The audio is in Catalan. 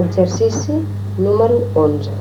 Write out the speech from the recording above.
exercici número onze.